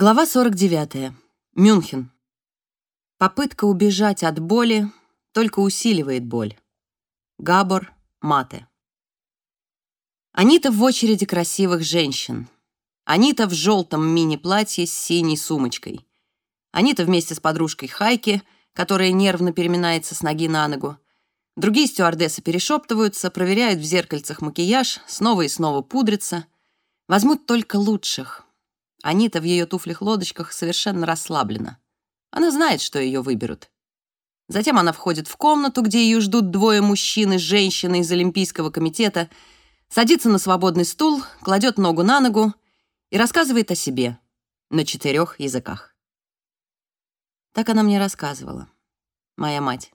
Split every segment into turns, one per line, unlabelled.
Глава 49. Мюнхен. Попытка убежать от боли только усиливает боль. Габор Мате. Анита в очереди красивых женщин. Анита в желтом мини-платье с синей сумочкой. Анита вместе с подружкой Хайки, которая нервно переминается с ноги на ногу. Другие стюардессы перешептываются, проверяют в зеркальцах макияж, снова и снова пудрятся. Возьмут только лучших. Анита в ее туфлях-лодочках совершенно расслаблена. Она знает, что ее выберут. Затем она входит в комнату, где ее ждут двое мужчин и женщины из Олимпийского комитета, садится на свободный стул, кладет ногу на ногу и рассказывает о себе на четырех языках. Так она мне рассказывала, моя мать.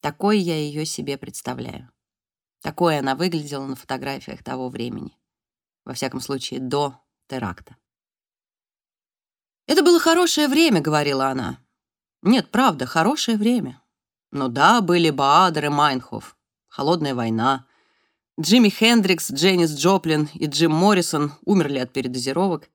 Такой я ее себе представляю. Такой она выглядела на фотографиях того времени. Во всяком случае, до теракта. «Это было хорошее время», — говорила она. «Нет, правда, хорошее время. Ну да, были Баадер и Майнхоф, Холодная война. Джимми Хендрикс, Дженнис Джоплин и Джим Моррисон умерли от передозировок.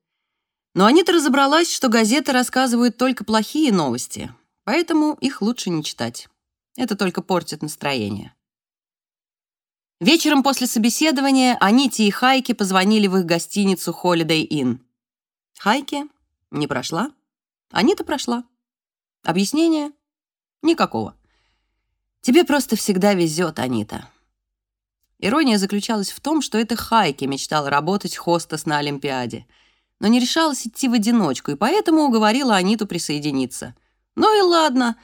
Но Анита разобралась, что газеты рассказывают только плохие новости, поэтому их лучше не читать. Это только портит настроение. Вечером после собеседования Аните и Хайке позвонили в их гостиницу Holiday Inn. Хайке не прошла? Анита прошла. Объяснение? Никакого. Тебе просто всегда везет, Анита. Ирония заключалась в том, что это Хайки мечтала работать хостес на Олимпиаде, но не решалась идти в одиночку, и поэтому уговорила Аниту присоединиться. Ну и ладно.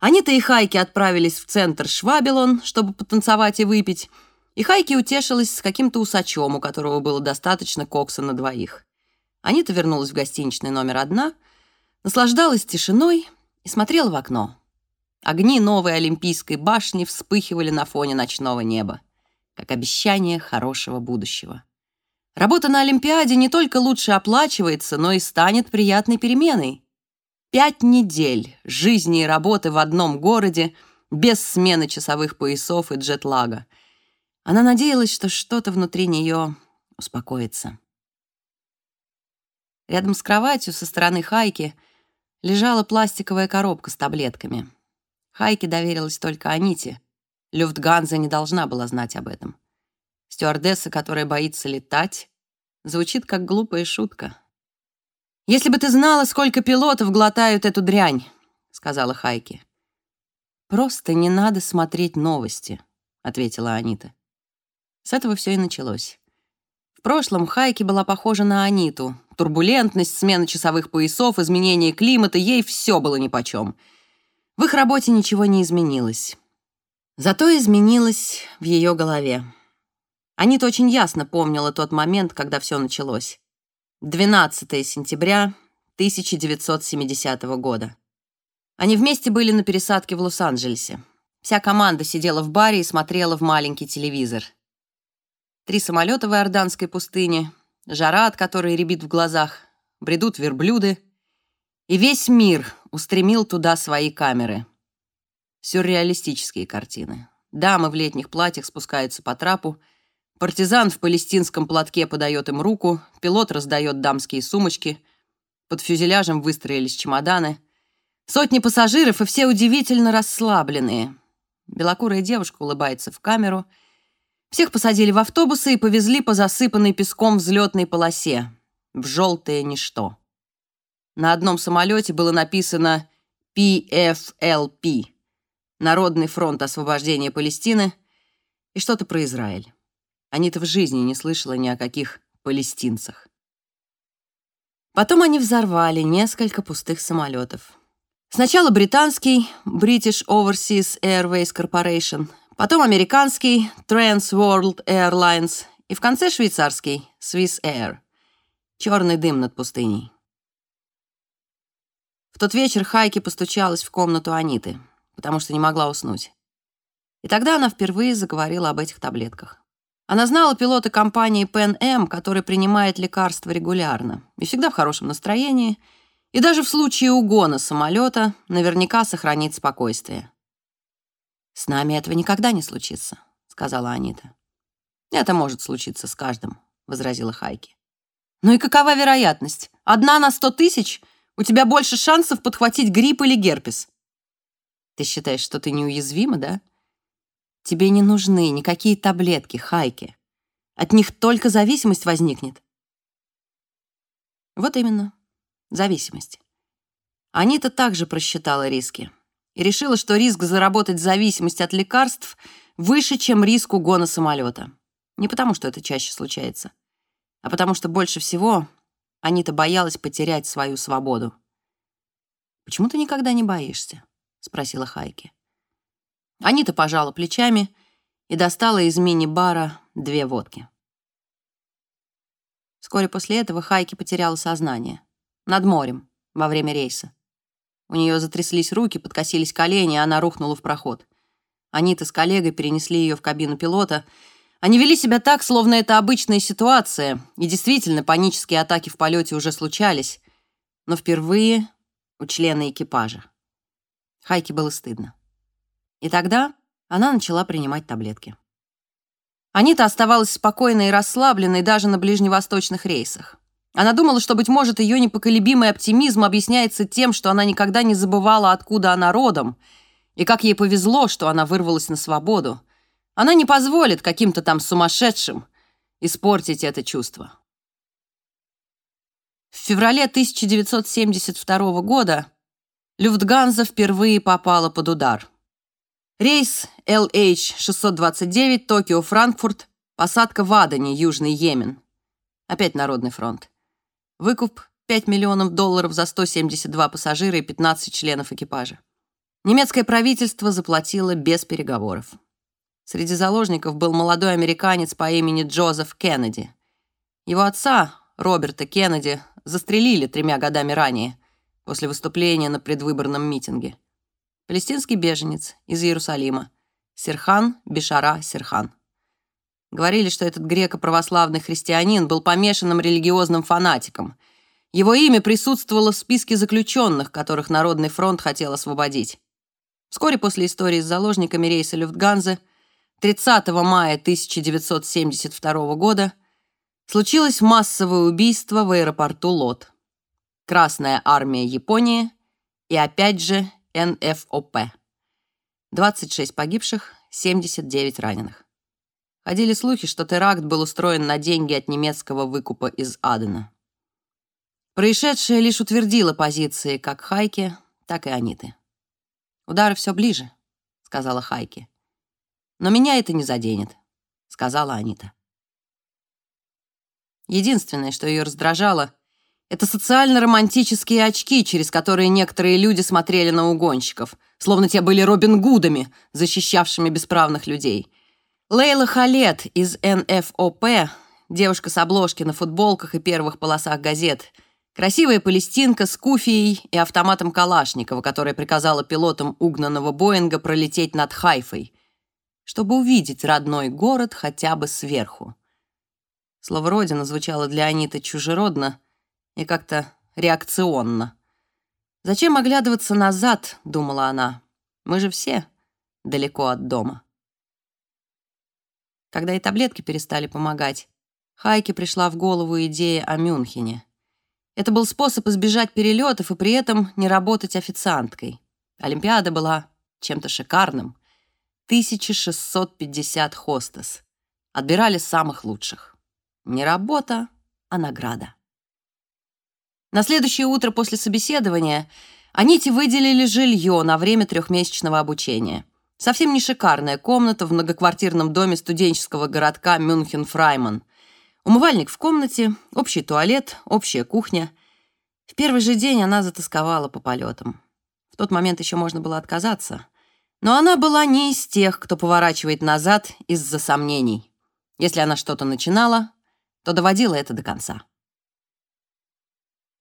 Анита и Хайки отправились в центр Швабелон, чтобы потанцевать и выпить, и Хайки утешилась с каким-то усачом, у которого было достаточно кокса на двоих. Анита вернулась в гостиничный номер одна, наслаждалась тишиной и смотрела в окно. Огни новой Олимпийской башни вспыхивали на фоне ночного неба, как обещание хорошего будущего. Работа на Олимпиаде не только лучше оплачивается, но и станет приятной переменой. Пять недель жизни и работы в одном городе без смены часовых поясов и джетлага. Она надеялась, что что-то внутри нее успокоится. Рядом с кроватью со стороны Хайки лежала пластиковая коробка с таблетками. Хайке доверилась только Аните. Люфтганза не должна была знать об этом. Стюардесса, которая боится летать, звучит как глупая шутка. «Если бы ты знала, сколько пилотов глотают эту дрянь», — сказала Хайки. «Просто не надо смотреть новости», — ответила Анита. С этого все и началось. В прошлом Хайки была похожа на Аниту, Турбулентность, смена часовых поясов, изменение климата, ей все было нипочем. В их работе ничего не изменилось. Зато изменилось в ее голове. Анита очень ясно помнила тот момент, когда все началось. 12 сентября 1970 года. Они вместе были на пересадке в Лос-Анджелесе. Вся команда сидела в баре и смотрела в маленький телевизор. Три самолета в Иорданской пустыне, жара, от которой рябит в глазах, бредут верблюды, и весь мир устремил туда свои камеры. Сюрреалистические картины. Дамы в летних платьях спускаются по трапу, партизан в палестинском платке подает им руку, пилот раздает дамские сумочки, под фюзеляжем выстроились чемоданы. Сотни пассажиров, и все удивительно расслабленные. Белокурая девушка улыбается в камеру — всех посадили в автобусы и повезли по засыпанной песком взлетной полосе, в желтое ничто. На одном самолете было написано PFLP — Народный фронт освобождения Палестины, и что-то про Израиль. Анита в жизни не слышала ни о каких палестинцах. Потом они взорвали несколько пустых самолетов. Сначала британский British Overseas Airways Corporation, потом американский Trans World Airlines и в конце швейцарский Swiss Air. Черный дым над пустыней. В тот вечер Хайки постучалась в комнату Аниты, потому что не могла уснуть. И тогда она впервые заговорила об этих таблетках. Она знала пилота компании Pan Am, который принимает лекарства регулярно и всегда в хорошем настроении, и даже в случае угона самолета наверняка сохранит спокойствие. «С нами этого никогда не случится», — сказала Анита. «Это может случиться с каждым», — возразила Хайки. Ну и какова вероятность? Одна на сто тысяч? У тебя больше шансов подхватить грипп или герпес. Ты считаешь, что ты неуязвима, да? Тебе не нужны никакие таблетки, Хайки. От них только зависимость возникнет. Вот именно, зависимость. Анита также просчитала риски и решила, что риск заработать зависимость от лекарств выше, чем риск угона самолета. Не потому, что это чаще случается, а потому что больше всего Анита боялась потерять свою свободу. «Почему ты никогда не боишься?» — спросила Хайки. Анита пожала плечами и достала из мини-бара две водки. Вскоре после этого Хайки потеряла сознание. Над морем, во время рейса. У нее затряслись руки, подкосились колени, и она рухнула в проход. Анита с коллегой перенесли ее в кабину пилота. Они вели себя так, словно это обычная ситуация, и действительно, панические атаки в полете уже случались, но впервые у члена экипажа. Хайке было стыдно. И тогда она начала принимать таблетки. Анита оставалась спокойной и расслабленной даже на ближневосточных рейсах. Она думала, что, быть может, ее непоколебимый оптимизм объясняется тем, что она никогда не забывала, откуда она родом, и как ей повезло, что она вырвалась на свободу. Она не позволит каким-то там сумасшедшим испортить это чувство. В феврале 1972 года Люфтганза впервые попала под удар. Рейс LH-629 Токио-Франкфурт, посадка в Адане, Южный Йемен. Опять Народный фронт. Выкуп 5 миллионов долларов за 172 пассажира и 15 членов экипажа. Немецкое правительство заплатило без переговоров. Среди заложников был молодой американец по имени Джозеф Кеннеди. Его отца, Роберта Кеннеди, застрелили тремя годами ранее, после выступления на предвыборном митинге палестинский беженец из Иерусалима, Серхан Бишара Серхан. Говорили, что этот греко-православный христианин был помешанным религиозным фанатиком. Его имя присутствовало в списке заключенных, которых Народный фронт хотел освободить. Вскоре после истории с заложниками рейса Люфтганзы 30 мая 1972 года случилось массовое убийство в аэропорту Лот. Красная армия Японии и опять же НФОП. 26 погибших, 79 раненых. Ходили слухи, что теракт был устроен на деньги от немецкого выкупа из Адена. Происшедшее лишь утвердило позиции как Хайки, так и Аниты. «Удары все ближе», — сказала Хайки. «Но меня это не заденет», — сказала Анита. Единственное, что ее раздражало, это социально-романтические очки, через которые некоторые люди смотрели на угонщиков, словно те были Робин Гудами, защищавшими бесправных людей. Лейла Халет из НФОП, девушка с обложки на футболках и первых полосах газет, красивая палестинка с куфией и автоматом Калашникова, которая приказала пилотам угнанного Боинга пролететь над Хайфой, чтобы увидеть родной город хотя бы сверху. Слово «родина» звучало для Аниты чужеродно — и как-то реакционно. «Зачем оглядываться назад?» — думала она. «Мы же все далеко от дома». Когда и таблетки перестали помогать, Хайке пришла в голову идея о Мюнхене. Это был способ избежать перелетов и при этом не работать официанткой. Олимпиада была чем-то шикарным. 1650 хостес. Отбирали самых лучших. Не работа, а награда. На следующее утро после собеседования Аните выделили жилье на время трехмесячного обучения. Совсем не шикарная комната в многоквартирном доме студенческого городка Мюнхен-Фрайман. Умывальник в комнате, общий туалет, общая кухня. В первый же день она затасковала по полетам. В тот момент еще можно было отказаться. Но она была не из тех, кто поворачивает назад из-за сомнений. Если она что-то начинала, то доводила это до конца.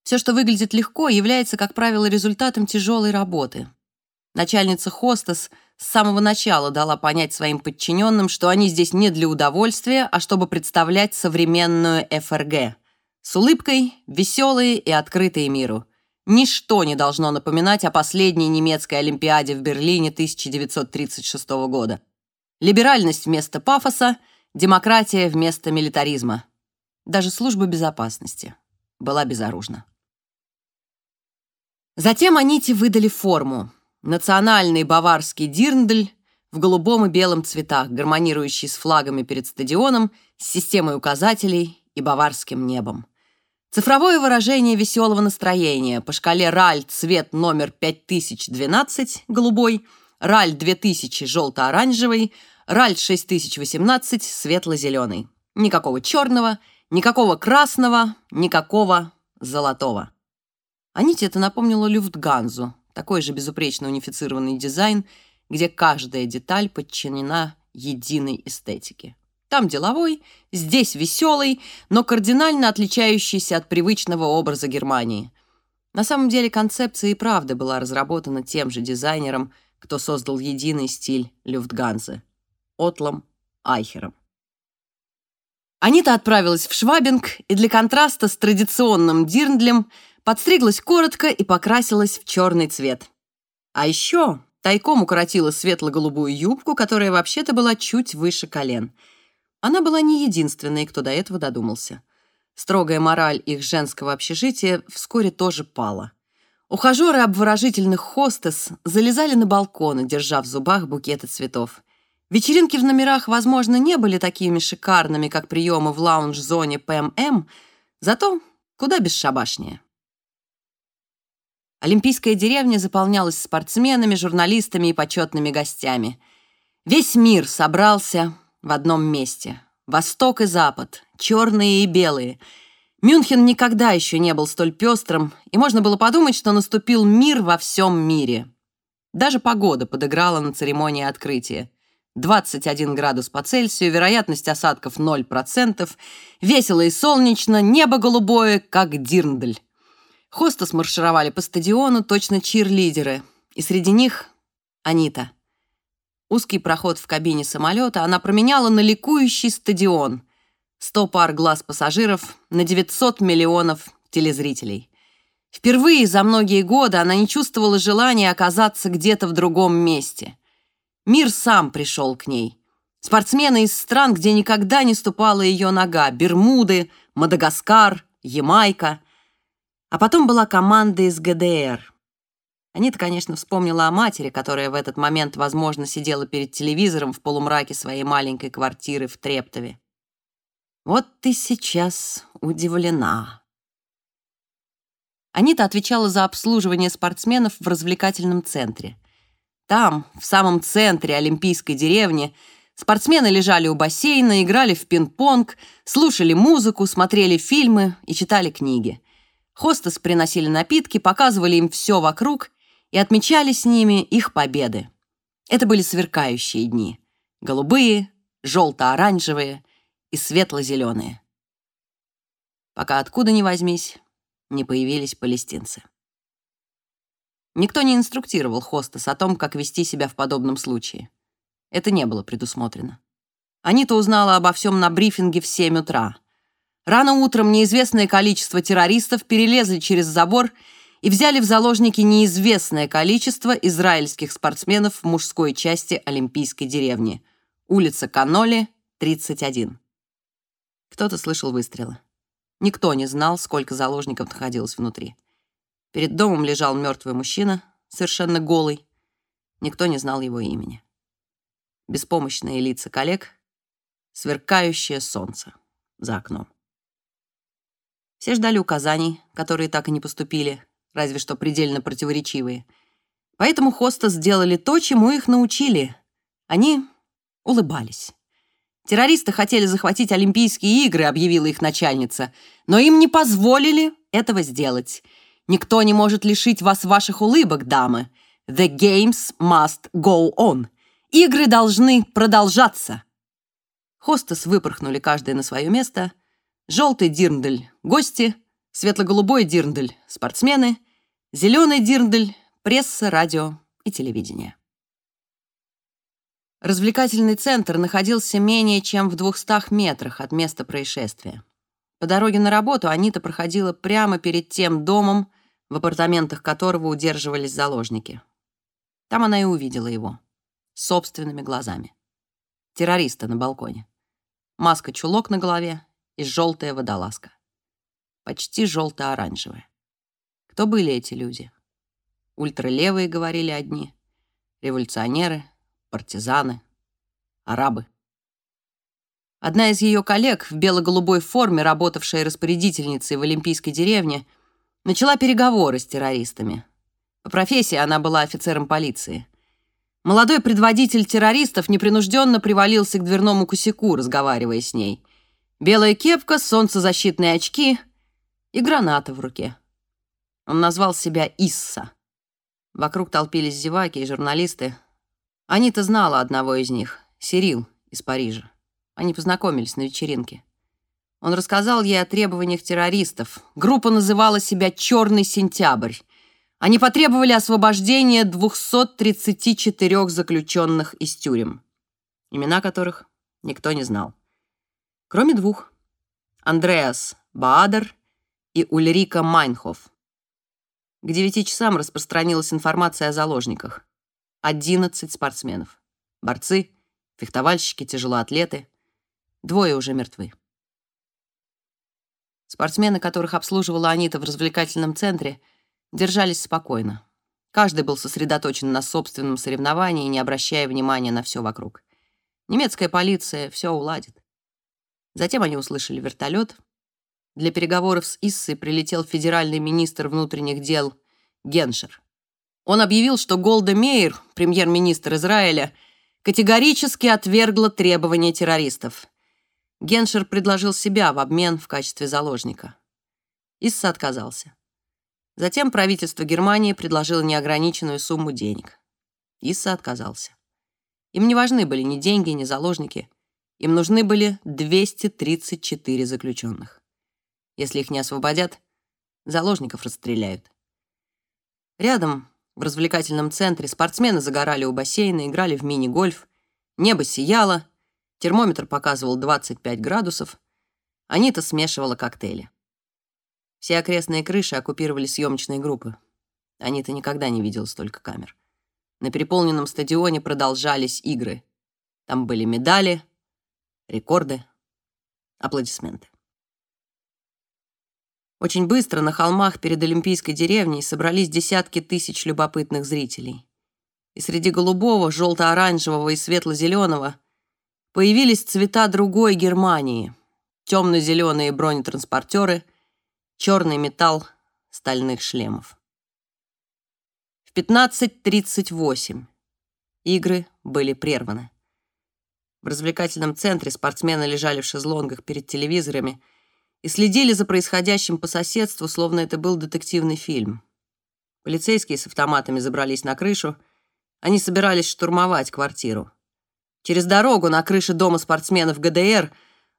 Все, что выглядит легко, является, как правило, результатом тяжелой работы. Начальница хостес с самого начала дала понять своим подчиненным, что они здесь не для удовольствия, а чтобы представлять современную ФРГ. С улыбкой, веселые и открытые миру. Ничто не должно напоминать о последней немецкой Олимпиаде в Берлине 1936 года. Либеральность вместо пафоса, демократия вместо милитаризма. Даже служба безопасности была безоружна. Затем Аните выдали форму. Национальный баварский дирндль в голубом и белом цветах, гармонирующий с флагами перед стадионом, с системой указателей и баварским небом. Цифровое выражение веселого настроения по шкале RAL цвет номер 5012 голубой, RAL 2000 желто-оранжевый, RAL 6018 светло-зеленый. Никакого черного, никакого красного, никакого золотого. Аните это напомнило Люфтганзу, такой же безупречно унифицированный дизайн, где каждая деталь подчинена единой эстетике. Там деловой, здесь веселый, но кардинально отличающийся от привычного образа Германии. На самом деле концепция и правда была разработана тем же дизайнером, кто создал единый стиль Люфтганзы — Отлом Айхером. Анита отправилась в Швабинг и для контраста с традиционным дирндлем подстриглась коротко и покрасилась в черный цвет. А еще тайком укоротила светло-голубую юбку, которая вообще-то была чуть выше колен — она была не единственной, кто до этого додумался. Строгая мораль их женского общежития вскоре тоже пала. Ухажеры обворожительных хостес залезали на балконы, держа в зубах букеты цветов. Вечеринки в номерах, возможно, не были такими шикарными, как приемы в лаунж-зоне ПММ, зато куда бесшабашнее. Олимпийская деревня заполнялась спортсменами, журналистами и почетными гостями. Весь мир собрался, в одном месте. Восток и Запад, черные и белые. Мюнхен никогда еще не был столь пестрым, и можно было подумать, что наступил мир во всем мире. Даже погода подыграла на церемонии открытия. 21 градус по Цельсию, вероятность осадков 0%, весело и солнечно, небо голубое, как дирндль. Хосты смаршировали по стадиону, точно чирлидеры, и среди них Анита — Узкий проход в кабине самолета она променяла на ликующий стадион. Сто пар глаз пассажиров на 900 миллионов телезрителей. Впервые за многие годы она не чувствовала желания оказаться где-то в другом месте. Мир сам пришел к ней. Спортсмены из стран, где никогда не ступала ее нога. Бермуды, Мадагаскар, Ямайка. А потом была команда из ГДР. Анита, конечно, вспомнила о матери, которая в этот момент, возможно, сидела перед телевизором в полумраке своей маленькой квартиры в Трептове. «Вот ты сейчас удивлена». Анита отвечала за обслуживание спортсменов в развлекательном центре. Там, в самом центре Олимпийской деревни, спортсмены лежали у бассейна, играли в пинг-понг, слушали музыку, смотрели фильмы и читали книги. Хостес приносили напитки, показывали им все вокруг и отмечали с ними их победы. Это были сверкающие дни. Голубые, желто-оранжевые и светло-зеленые. Пока откуда ни возьмись, не появились палестинцы. Никто не инструктировал хостес о том, как вести себя в подобном случае. Это не было предусмотрено. Анита узнала обо всем на брифинге в 7 утра. Рано утром неизвестное количество террористов перелезли через забор и взяли в заложники неизвестное количество израильских спортсменов в мужской части Олимпийской деревни. Улица Каноли, 31. Кто-то слышал выстрелы. Никто не знал, сколько заложников находилось внутри. Перед домом лежал мертвый мужчина, совершенно голый. Никто не знал его имени. Беспомощные лица коллег, сверкающее солнце за окном. Все ждали указаний, которые так и не поступили, разве что предельно противоречивые. Поэтому хосты сделали то, чему их научили. Они улыбались. Террористы хотели захватить Олимпийские игры, объявила их начальница, но им не позволили этого сделать. Никто не может лишить вас ваших улыбок, дамы. The games must go on. Игры должны продолжаться. Хостес выпорхнули каждое на свое место. Желтый дирндель — гости — Светло-голубой дирндель — спортсмены, зеленый дирндель — пресса, радио и телевидение. Развлекательный центр находился менее чем в двухстах метрах от места происшествия. По дороге на работу Анита проходила прямо перед тем домом, в апартаментах которого удерживались заложники. Там она и увидела его. Собственными глазами. Террориста на балконе. Маска-чулок на голове и желтая водолазка. Почти желто-оранжевая. Кто были эти люди? Ультралевые, говорили одни, революционеры, партизаны, арабы. Одна из ее коллег в бело-голубой форме, работавшая распорядительницей в Олимпийской деревне, начала переговоры с террористами. По профессии она была офицером полиции. Молодой предводитель террористов непринужденно привалился к дверному косяку, разговаривая с ней. Белая кепка, солнцезащитные очки и граната в руке. Он назвал себя Исса. Вокруг толпились зеваки и журналисты. Анита знала одного из них, Сирил из Парижа. Они познакомились на вечеринке. Он рассказал ей о требованиях террористов. Группа называла себя «Черный сентябрь». Они потребовали освобождения 234 заключенных из тюрем, имена которых никто не знал. Кроме двух — Андреас Баадер и Ульрика Майнхоф. К девяти часам распространилась информация о заложниках. 11 спортсменов. Борцы, фехтовальщики, тяжелоатлеты — Двое уже мертвы. Спортсмены, которых обслуживала Анита в развлекательном центре, держались спокойно. Каждый был сосредоточен на собственном соревновании, не обращая внимания на все вокруг. Немецкая полиция все уладит. Затем они услышали вертолет. Для переговоров с Иссой прилетел федеральный министр внутренних дел Геншер. Он объявил, что Голда Мейер, премьер-министр Израиля, категорически отвергла требования террористов — Геншер предложил себя в обмен в качестве заложника. Исса отказался. Затем правительство Германии предложило неограниченную сумму денег. Исса отказался. Им не важны были ни деньги, ни заложники. Им нужны были 234 заключенных. Если их не освободят, заложников расстреляют. Рядом, в развлекательном центре, спортсмены загорали у бассейна, играли в мини-гольф. Небо сияло, Термометр показывал 25 градусов. Анита смешивала коктейли. Все окрестные крыши оккупировали съемочные группы. Анита никогда не видела столько камер. На переполненном стадионе продолжались игры. Там были медали, рекорды, аплодисменты. Очень быстро на холмах перед Олимпийской деревней собрались десятки тысяч любопытных зрителей. И среди голубого, желто-оранжевого и светло-зеленого — Появились цвета другой Германии. Темно-зеленые бронетранспортеры, черный металл стальных шлемов. В 15.38 игры были прерваны. В развлекательном центре спортсмены лежали в шезлонгах перед телевизорами и следили за происходящим по соседству, словно это был детективный фильм. Полицейские с автоматами забрались на крышу. Они собирались штурмовать квартиру. Через дорогу на крыше дома спортсменов ГДР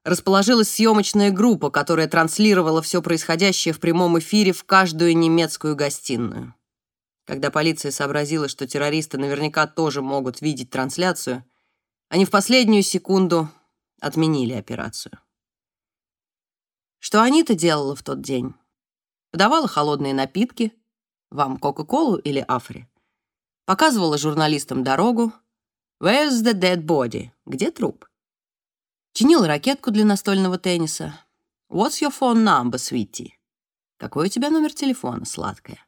расположилась съемочная группа, которая транслировала все происходящее в прямом эфире в каждую немецкую гостиную. Когда полиция сообразила, что террористы наверняка тоже могут видеть трансляцию, они в последнюю секунду отменили операцию. Что Анита делала в тот день? Подавала холодные напитки, вам Кока-Колу или Афри, показывала журналистам дорогу, Where's the dead body? Где труп? Чинил ракетку для настольного тенниса. What's your phone number, sweetie? Какой у тебя номер телефона, сладкая?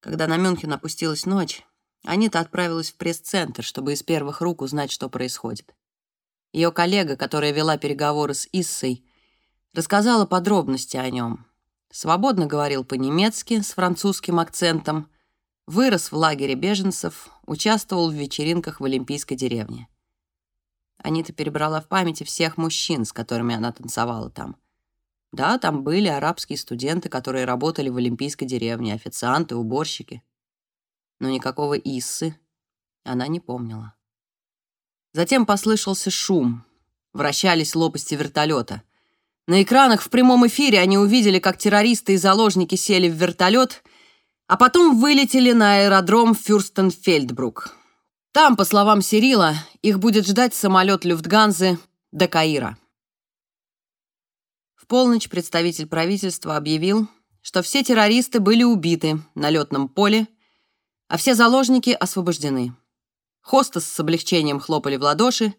Когда на Мюнхен опустилась ночь, Анита отправилась в пресс-центр, чтобы из первых рук узнать, что происходит. Ее коллега, которая вела переговоры с Иссой, рассказала подробности о нем. Свободно говорил по-немецки с французским акцентом, Вырос в лагере беженцев, участвовал в вечеринках в Олимпийской деревне. Анита перебрала в памяти всех мужчин, с которыми она танцевала там. Да, там были арабские студенты, которые работали в Олимпийской деревне, официанты, уборщики. Но никакого Иссы она не помнила. Затем послышался шум. Вращались лопасти вертолета. На экранах в прямом эфире они увидели, как террористы и заложники сели в вертолет а потом вылетели на аэродром Фюрстенфельдбрук. Там, по словам Сирила, их будет ждать самолет Люфтганзы до Каира. В полночь представитель правительства объявил, что все террористы были убиты на летном поле, а все заложники освобождены. Хостес с облегчением хлопали в ладоши,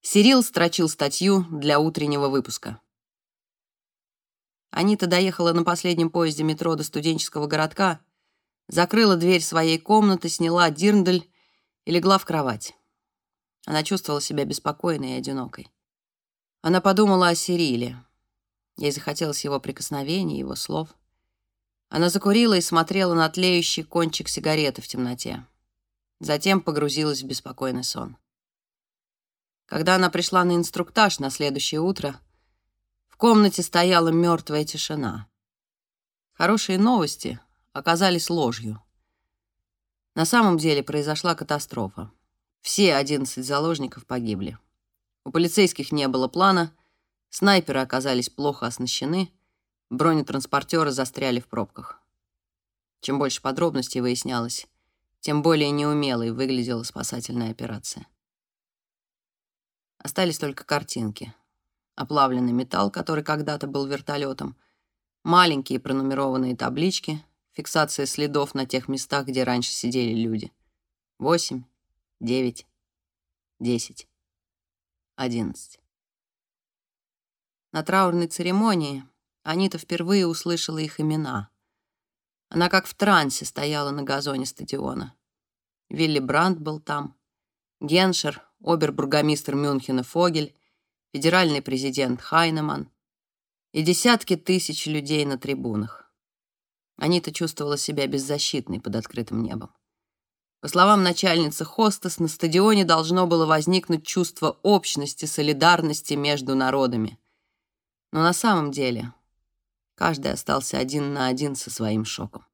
Сирил строчил статью для утреннего выпуска. Анита доехала на последнем поезде метро до студенческого городка, закрыла дверь своей комнаты, сняла дирндель и легла в кровать. Она чувствовала себя беспокойной и одинокой. Она подумала о Сириле. Ей захотелось его прикосновений, его слов. Она закурила и смотрела на тлеющий кончик сигареты в темноте. Затем погрузилась в беспокойный сон. Когда она пришла на инструктаж на следующее утро, комнате стояла мертвая тишина. Хорошие новости оказались ложью. На самом деле произошла катастрофа. Все 11 заложников погибли. У полицейских не было плана, снайперы оказались плохо оснащены, бронетранспортеры застряли в пробках. Чем больше подробностей выяснялось, тем более неумелой выглядела спасательная операция. Остались только картинки. Оплавленный металл, который когда-то был вертолетом, маленькие пронумерованные таблички, фиксация следов на тех местах, где раньше сидели люди. Восемь, девять, десять, одиннадцать. На траурной церемонии Анита впервые услышала их имена. Она как в трансе стояла на газоне стадиона. Вилли Брандт был там, Геншер, обербургомистр Мюнхена Фогель, федеральный президент Хайнеман и десятки тысяч людей на трибунах. Анита чувствовала себя беззащитной под открытым небом. По словам начальницы хостес, на стадионе должно было возникнуть чувство общности, солидарности между народами. Но на самом деле каждый остался один на один со своим шоком.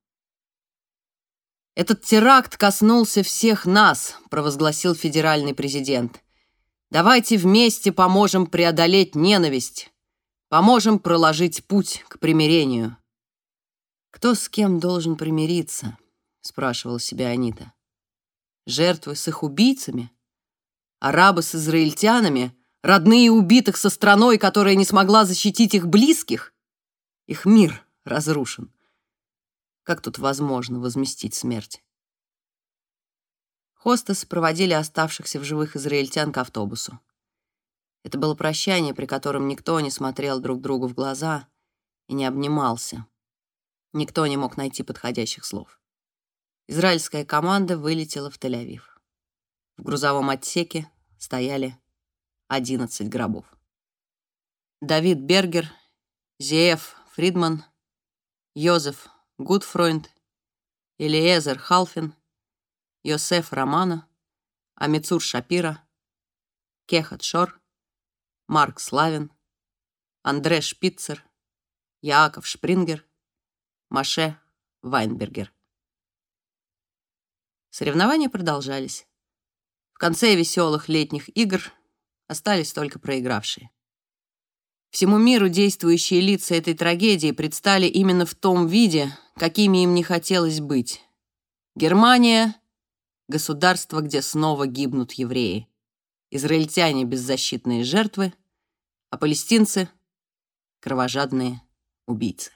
«Этот теракт коснулся всех нас», — провозгласил федеральный президент. «Давайте вместе поможем преодолеть ненависть, поможем проложить путь к примирению». «Кто с кем должен примириться?» — спрашивала себя Анита. «Жертвы с их убийцами? Арабы с израильтянами? Родные убитых со страной, которая не смогла защитить их близких? Их мир разрушен. Как тут возможно возместить смерть? Хостес проводили оставшихся в живых израильтян к автобусу. Это было прощание, при котором никто не смотрел друг другу в глаза и не обнимался. Никто не мог найти подходящих слов. Израильская команда вылетела в Тель-Авив. В грузовом отсеке стояли 11 гробов. Давид Бергер, Зеев Фридман, Йозеф Гудфройнд, Элиезер Халфин, Йосеф Романо, Амицур Шапира, Кехат Шор, Марк Славин, Андре Шпицер, Яаков Шпрингер, Маше Вайнбергер. Соревнования продолжались. В конце веселых летних игр остались только проигравшие. Всему миру действующие лица этой трагедии предстали именно в том виде, какими им не хотелось быть. Германия — государство, где снова гибнут евреи. Израильтяне — беззащитные жертвы, а палестинцы — кровожадные убийцы.